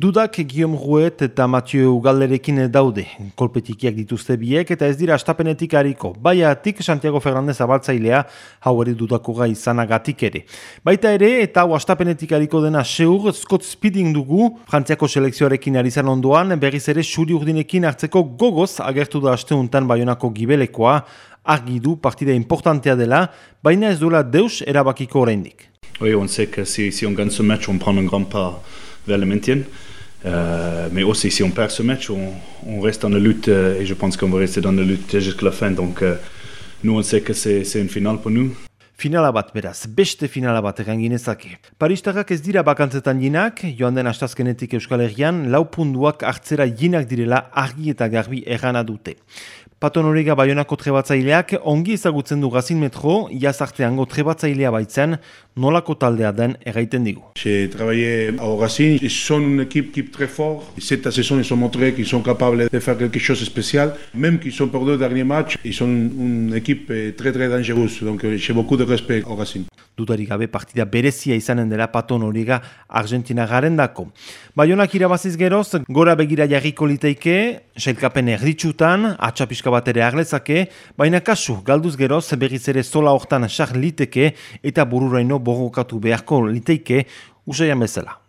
Dudak Guillaume Rouet eta Mathieu Ugalderekin daude. Kolpetikiak dituzte biek eta ez dira astapenetik hariko. Baiatik Santiago Fernandez abaltzailea haueri dudako gai izanagatik ere. Baita ere eta hau astapenetik hariko dena seur Scott Speeding dugu. Frantziako selekzioarekin ari zan ondoan berriz ere suri urdinekin hartzeko gogoz agertu da asteuntan baionako gibelekoa. Argi du partida importantea dela, baina ez duela deus erabakiko oraindik. Oui, on sait que si, si on gagne ce match, on prend un grand pas vers le maintien. Euh, mais aussi, si on perd ce match, on, on reste dans la lutte euh, et je pense qu'on va rester dans la lutte jusqu'à la fin. Donc, euh, nous, on sait que c'est une finale pour nous. Finala bat beraz, beste finala bat egan ginezake. Paristarrak ez dira bakantzetan jinak, joan den astazkenetik Euskal Herrian, lau punduak hartzera jinak direla argi eta garbi errana dute. Baionako trebatzaileak. J'ai travaillé à Racing, ils sont une équipe, très forte. Cette saison, ils ont montré qu'ils sont capables de faire quelque chose de spécial. Même qu'ils sont perdus le dernier match, ils sont une équipe très très dangereuse. Donc j'ai beaucoup de respect au Racing. Dudarik gabe partida berezia izanen dela paton horiga Argentina garen dako. Baionak irabaziz geroz, gora begira jarriko liteike, sailkapen erditsutan, atxapiska bat ere arlezake, baina kasu, galduz geroz, berriz ere zola hortan sar liteke eta bururaino borrokatu beharko liteike, usaian bezala.